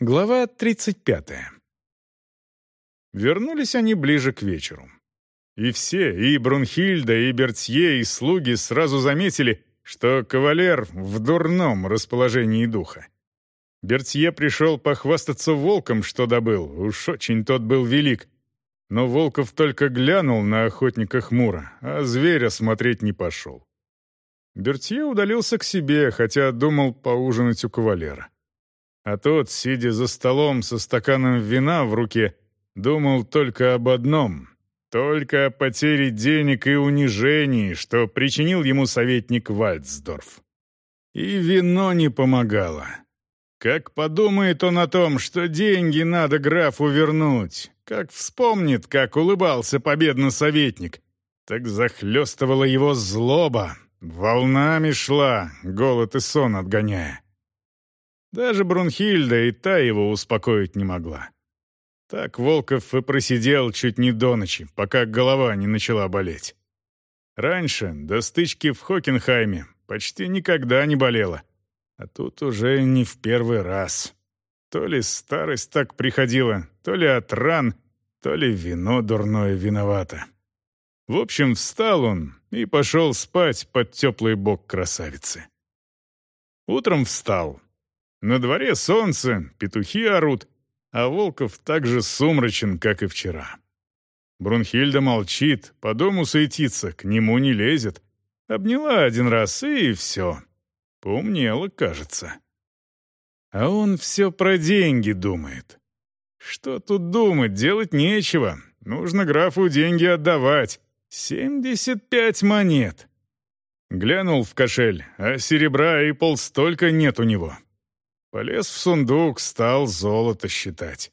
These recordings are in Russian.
Глава 35. Вернулись они ближе к вечеру. И все, и Брунхильда, и Бертье, и слуги сразу заметили, что кавалер в дурном расположении духа. Бертье пришел похвастаться волком, что добыл, уж очень тот был велик. Но Волков только глянул на охотника хмуро, а зверя смотреть не пошел. Бертье удалился к себе, хотя думал поужинать у кавалера. А тот, сидя за столом со стаканом вина в руке, думал только об одном — только о потере денег и унижении, что причинил ему советник Вальцдорф. И вино не помогало. Как подумает он о том, что деньги надо графу вернуть, как вспомнит, как улыбался победно советник, так захлестывала его злоба, волнами шла, голод и сон отгоняя. Даже Брунхильда и та его успокоить не могла. Так Волков и просидел чуть не до ночи, пока голова не начала болеть. Раньше, до стычки в Хокенхайме, почти никогда не болела. А тут уже не в первый раз. То ли старость так приходила, то ли от ран, то ли вино дурное виновато. В общем, встал он и пошел спать под теплый бок красавицы. Утром встал, на дворе солнце, петухи орут, а Волков так же сумрачен, как и вчера. Брунхильда молчит, по дому суетится, к нему не лезет. Обняла один раз, и все. Поумнела, кажется. А он все про деньги думает. Что тут думать, делать нечего. Нужно графу деньги отдавать. Семьдесят пять монет. Глянул в кошель, а серебра и полстолько нет у него. Полез в сундук, стал золото считать.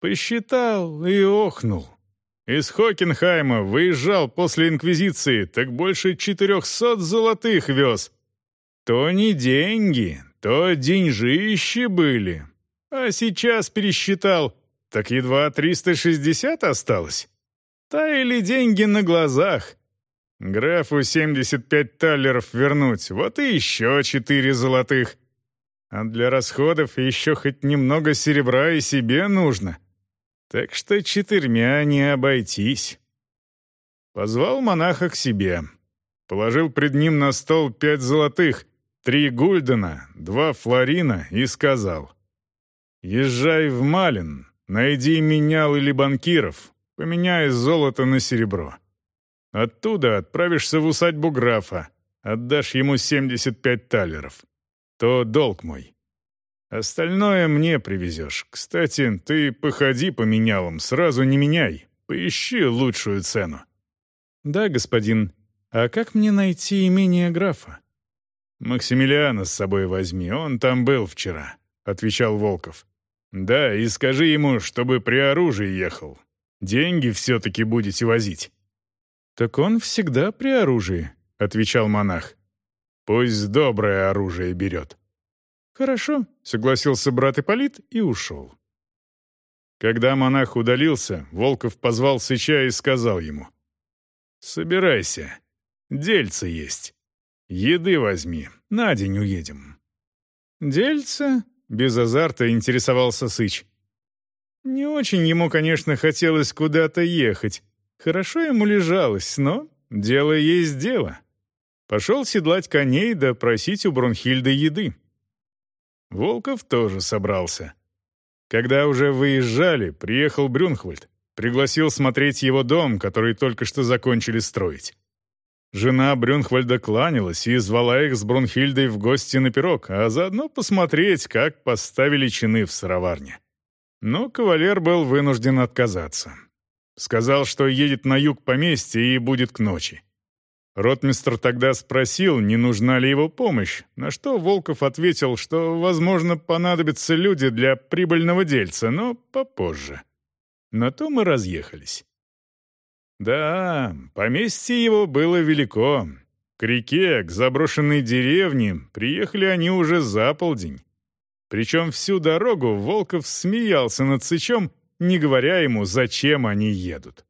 Посчитал и охнул. Из Хокенхайма выезжал после Инквизиции, так больше четырехсот золотых вез. То не деньги, то деньжищи были. А сейчас пересчитал, так едва 360 осталось. Таяли деньги на глазах. Графу 75 талеров вернуть, вот и еще четыре золотых. А для расходов еще хоть немного серебра и себе нужно. Так что четырьмя не обойтись. Позвал монаха к себе. Положил пред ним на стол пять золотых, три гульдена, два флорина и сказал. «Езжай в Малин, найди менял или банкиров, поменяй золото на серебро. Оттуда отправишься в усадьбу графа, отдашь ему 75 талеров то долг мой. Остальное мне привезешь. Кстати, ты походи по менялам, сразу не меняй. Поищи лучшую цену». «Да, господин. А как мне найти имение графа?» «Максимилиана с собой возьми, он там был вчера», — отвечал Волков. «Да, и скажи ему, чтобы при оружии ехал. Деньги все-таки будете возить». «Так он всегда при оружии», — отвечал монах. Пусть доброе оружие берет». «Хорошо», — согласился брат Ипполит и ушел. Когда монах удалился, Волков позвал Сыча и сказал ему. «Собирайся. Дельце есть. Еды возьми. На день уедем». «Дельце?» — без азарта интересовался Сыч. Не очень ему, конечно, хотелось куда-то ехать. Хорошо ему лежалось, но дело есть дело. Пошел седлать коней да просить у Брунхильды еды. Волков тоже собрался. Когда уже выезжали, приехал Брюнхвальд, пригласил смотреть его дом, который только что закончили строить. Жена Брюнхвальда кланялась и звала их с Брунхильдой в гости на пирог, а заодно посмотреть, как поставили чины в сыроварне. Но кавалер был вынужден отказаться. Сказал, что едет на юг поместья и будет к ночи. Ротмистр тогда спросил, не нужна ли его помощь, на что Волков ответил, что, возможно, понадобятся люди для прибыльного дельца, но попозже. На то мы разъехались. Да, поместье его было велико. К реке, к заброшенной деревне приехали они уже за полдень. Причем всю дорогу Волков смеялся над Сычом, не говоря ему, зачем они едут.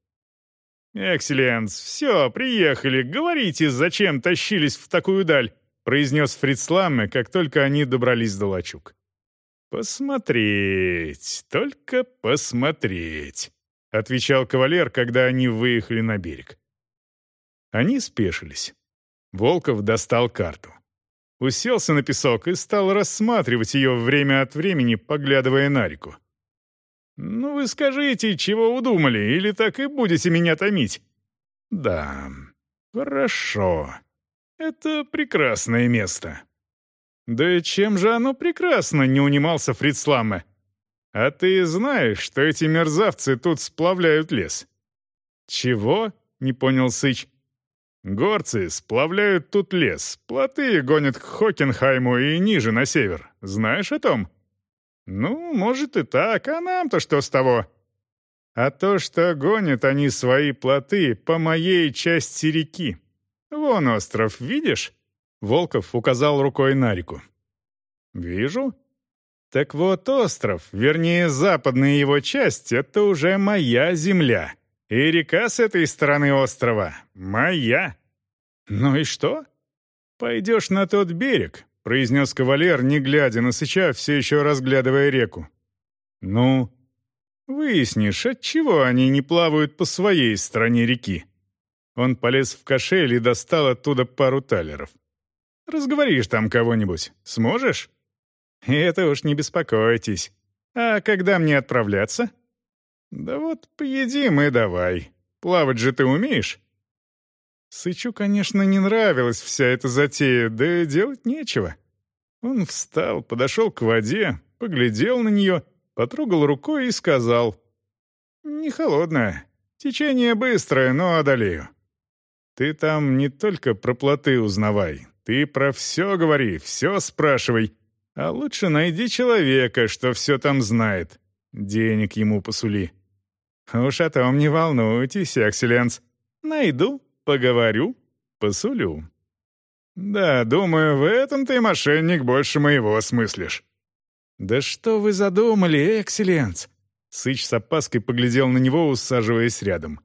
«Экселленс, все, приехали. Говорите, зачем тащились в такую даль?» произнес Фрицламме, как только они добрались до лачуг. «Посмотреть, только посмотреть», — отвечал кавалер, когда они выехали на берег. Они спешились. Волков достал карту. Уселся на песок и стал рассматривать ее время от времени, поглядывая на реку. «Ну вы скажите, чего удумали, или так и будете меня томить?» «Да, хорошо. Это прекрасное место». «Да чем же оно прекрасно?» — не унимался Фрицламе. «А ты знаешь, что эти мерзавцы тут сплавляют лес?» «Чего?» — не понял Сыч. Горцы сплавляют тут лес, плоты гонят к Хокенхайму и ниже, на север. Знаешь о том? Ну, может и так, а нам-то что с того? А то, что гонят они свои плоты по моей части реки. Вон остров, видишь? Волков указал рукой на реку. Вижу. Так вот остров, вернее, западная его часть, это уже моя земля. И река с этой стороны острова моя. Ну и что? Пойдешь на тот берег, произнес кавалер, не глядя на Сыча, все еще разглядывая реку. Ну, выяснишь, отчего они не плавают по своей стороне реки. Он полез в кошель и достал оттуда пару талеров. Разговоришь там кого-нибудь. Сможешь? Это уж не беспокойтесь. А когда мне отправляться? «Да вот поедим и давай. Плавать же ты умеешь?» Сычу, конечно, не нравилась вся эта затея, да делать нечего. Он встал, подошел к воде, поглядел на нее, потрогал рукой и сказал. «Не холодная. Течение быстрое, но одолею. Ты там не только про плоты узнавай, ты про все говори, все спрашивай, а лучше найди человека, что все там знает. Денег ему посули». «Уж о том не волнуйтесь, экселленс. Найду, поговорю, посулю». «Да, думаю, в этом ты, мошенник, больше моего смыслишь». «Да что вы задумали, экселленс?» Сыч с опаской поглядел на него, усаживаясь рядом.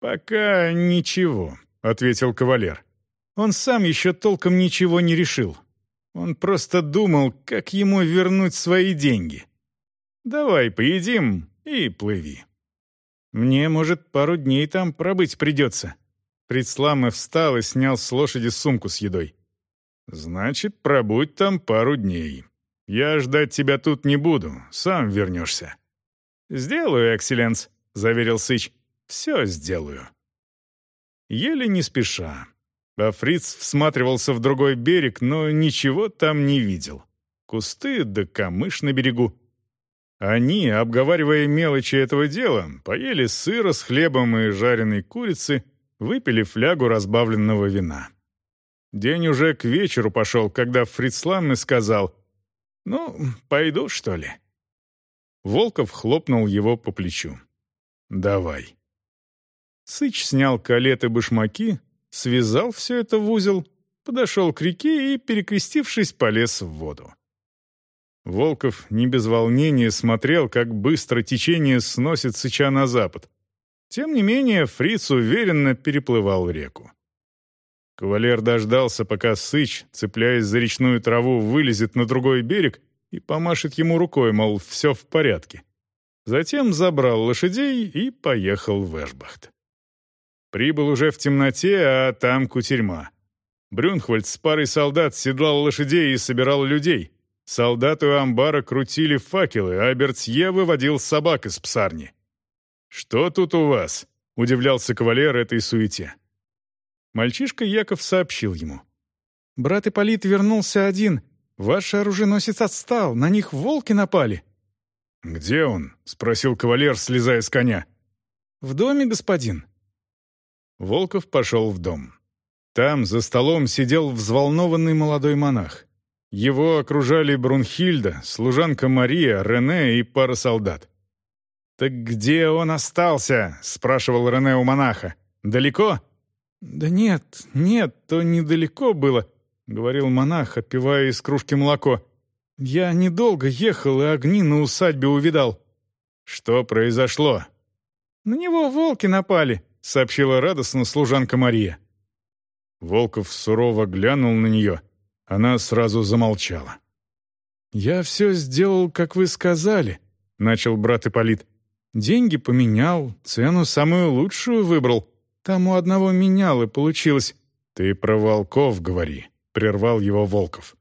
«Пока ничего», — ответил кавалер. Он сам еще толком ничего не решил. Он просто думал, как ему вернуть свои деньги. «Давай поедим и плыви». Мне, может, пару дней там пробыть придется». Предсламы встал и снял с лошади сумку с едой. «Значит, пробудь там пару дней. Я ждать тебя тут не буду, сам вернешься». «Сделаю, экселленс», — заверил Сыч. «Все сделаю». Еле не спеша. А Фриц всматривался в другой берег, но ничего там не видел. Кусты да камыш на берегу. Они, обговаривая мелочи этого дела, поели сыра с хлебом и жареной курицы, выпили флягу разбавленного вина. День уже к вечеру пошел, когда Фрицлам сказал «Ну, пойду, что ли?» Волков хлопнул его по плечу. «Давай». Сыч снял калет и башмаки, связал все это в узел, подошел к реке и, перекрестившись, полез в воду. Волков не без волнения смотрел, как быстро течение сносит Сыча на запад. Тем не менее, Фриц уверенно переплывал реку. Кавалер дождался, пока Сыч, цепляясь за речную траву, вылезет на другой берег и помашет ему рукой, мол, все в порядке. Затем забрал лошадей и поехал в Эшбахт. Прибыл уже в темноте, а там кутерьма. Брюнхвальд с парой солдат седлал лошадей и собирал людей — Солдаты у амбара крутили факелы, а Бертье выводил собак из псарни. «Что тут у вас?» — удивлялся кавалер этой суете. Мальчишка Яков сообщил ему. «Брат Ипполит вернулся один. Ваш оруженосец отстал, на них волки напали». «Где он?» — спросил кавалер, слезая с коня. «В доме, господин». Волков пошел в дом. Там за столом сидел взволнованный молодой монах. Его окружали Брунхильда, служанка Мария, Рене и пара солдат. «Так где он остался?» — спрашивал Рене у монаха. «Далеко?» «Да нет, нет, то недалеко было», — говорил монах, отпивая из кружки молоко. «Я недолго ехал и огни на усадьбе увидал». «Что произошло?» «На него волки напали», — сообщила радостно служанка Мария. Волков сурово глянул на нее — она сразу замолчала. «Я все сделал, как вы сказали», — начал брат Ипполит. «Деньги поменял, цену самую лучшую выбрал. Там у одного менял, и получилось». «Ты про волков говори», — прервал его Волков.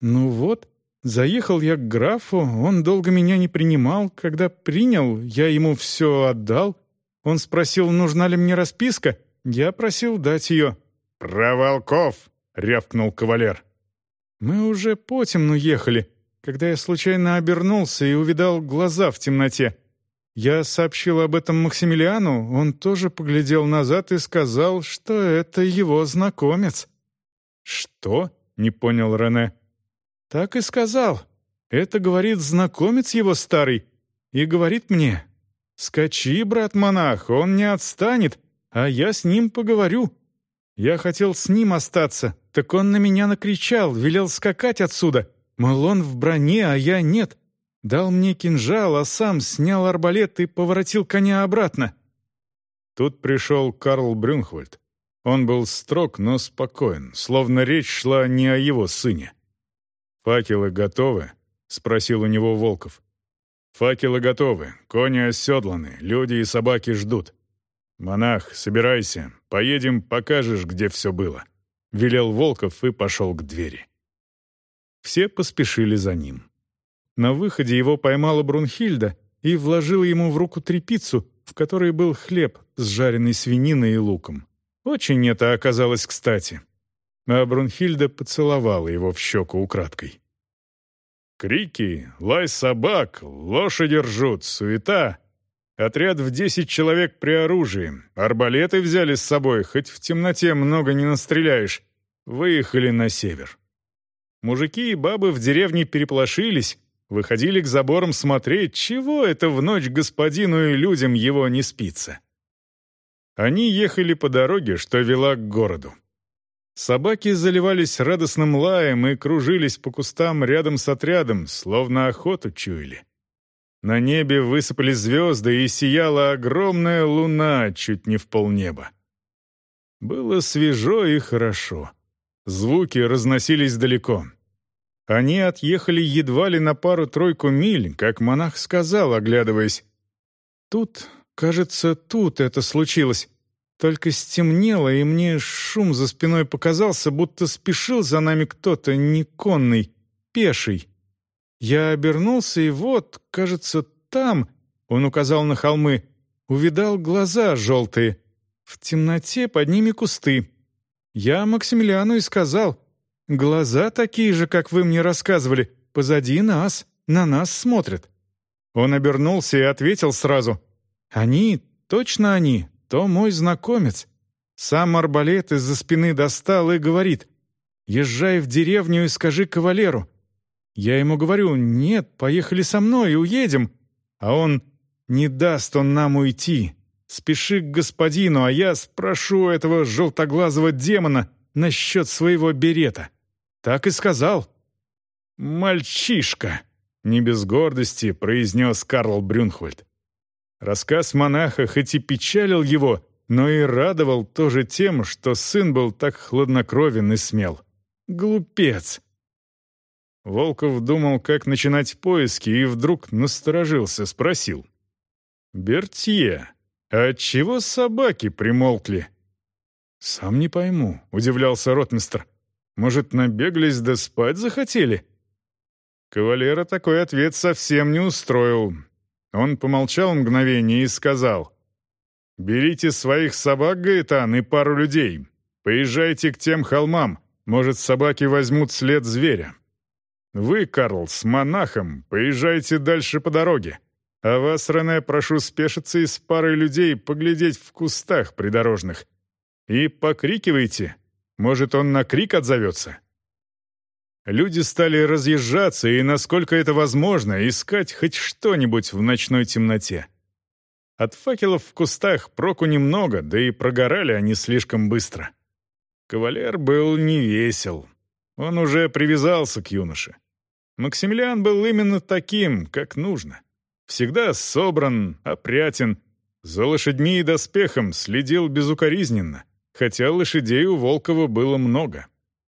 «Ну вот, заехал я к графу, он долго меня не принимал. Когда принял, я ему все отдал. Он спросил, нужна ли мне расписка. Я просил дать ее». «Про волков!» — рявкнул кавалер. Мы уже по темну ехали, когда я случайно обернулся и увидал глаза в темноте. Я сообщил об этом Максимилиану, он тоже поглядел назад и сказал, что это его знакомец. «Что?» — не понял Рене. «Так и сказал. Это, говорит, знакомец его старый. И говорит мне, «Скачи, брат-монах, он не отстанет, а я с ним поговорю». Я хотел с ним остаться, так он на меня накричал, велел скакать отсюда. Мол, он в броне, а я нет. Дал мне кинжал, а сам снял арбалет и поворотил коня обратно. Тут пришел Карл Брюнхвальд. Он был строг, но спокоен, словно речь шла не о его сыне. «Факелы готовы?» — спросил у него Волков. «Факелы готовы, кони оседланы, люди и собаки ждут. Монах, собирайся, поедем, покажешь, где все было». — велел Волков и пошел к двери. Все поспешили за ним. На выходе его поймала Брунхильда и вложила ему в руку трепицу, в которой был хлеб с жареной свининой и луком. Очень это оказалось кстати. А Брунхильда поцеловала его в щеку украдкой. Крики, лай собак, лошади ржут, суета. Отряд в десять человек при оружии. Арбалеты взяли с собой, хоть в темноте много не настреляешь. Выехали на север. Мужики и бабы в деревне переплошились, выходили к заборам смотреть, чего это в ночь господину и людям его не спится. Они ехали по дороге, что вела к городу. Собаки заливались радостным лаем и кружились по кустам рядом с отрядом, словно охоту чуяли. На небе высыпали звезды, и сияла огромная луна чуть не в полнеба. Было свежо и хорошо. Звуки разносились далеко. Они отъехали едва ли на пару-тройку миль, как монах сказал, оглядываясь. «Тут, кажется, тут это случилось. Только стемнело, и мне шум за спиной показался, будто спешил за нами кто-то неконный, пеший. Я обернулся, и вот, кажется, там, он указал на холмы, увидал глаза желтые. В темноте под ними кусты. Я Максимилиану и сказал, глаза такие же, как вы мне рассказывали, позади нас, на нас смотрят. Он обернулся и ответил сразу, «Они, точно они, то мой знакомец». Сам арбалет из-за спины достал и говорит, «Езжай в деревню и скажи кавалеру, я ему говорю, нет, поехали со мной и уедем. А он, не даст он нам уйти. Спеши к господину, а я спрошу этого желтоглазого демона насчет своего берета. Так и сказал. «Мальчишка!» — не без гордости произнес Карл Брюнхвальд. Рассказ монаха хоть и печалил его, но и радовал тоже тем, что сын был так хладнокровен и смел. Глупец! Волков думал, как начинать поиски, и вдруг насторожился, спросил. «Бертье, а чего собаки примолкли?» «Сам не пойму», — удивлялся ротмистр. «Может, набеглись да спать захотели?» Кавалера такой ответ совсем не устроил. Он помолчал мгновение и сказал. «Берите своих собак, Гаэтан, и пару людей. Поезжайте к тем холмам. Может, собаки возьмут след зверя. Вы, Карл, с монахом, поезжайте дальше по дороге. А вас, Рене, прошу спешиться и с парой людей поглядеть в кустах придорожных. И покрикивайте. Может, он на крик отзовется?» Люди стали разъезжаться и, насколько это возможно, искать хоть что-нибудь в ночной темноте. От факелов в кустах проку немного, да и прогорали они слишком быстро. Кавалер был невесел. Он уже привязался к юноше. Максимилиан был именно таким, как нужно. Всегда собран, опрятен, за лошадьми и доспехом следил безукоризненно, хотя лошадей у Волкова было много.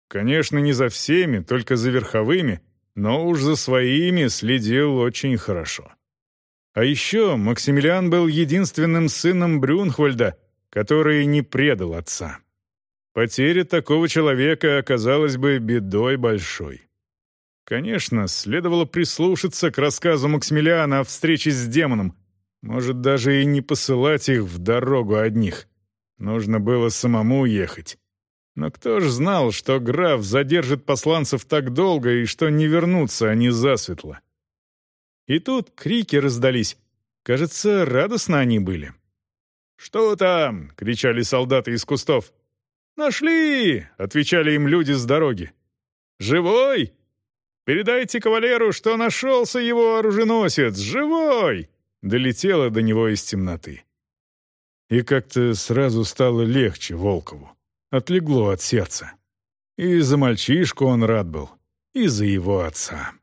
Конечно, не за всеми, только за верховыми, но уж за своими следил очень хорошо. А еще Максимилиан был единственным сыном Брюнхвальда, который не предал отца. Потеря такого человека оказалась бы бедой большой. Конечно, следовало прислушаться к рассказу Максимилиана о встрече с демоном, может, даже и не посылать их в дорогу одних. Нужно было самому ехать. Но кто ж знал, что граф задержит посланцев так долго и что не вернутся они засветло? И тут крики раздались. Кажется, радостно они были. «Что там?» — кричали солдаты из кустов. «Нашли!» — отвечали им люди с дороги. «Живой? Передайте кавалеру, что нашелся его оруженосец! Живой!» Долетело до него из темноты. И как-то сразу стало легче Волкову. Отлегло от сердца. И за мальчишку он рад был, и за его отца.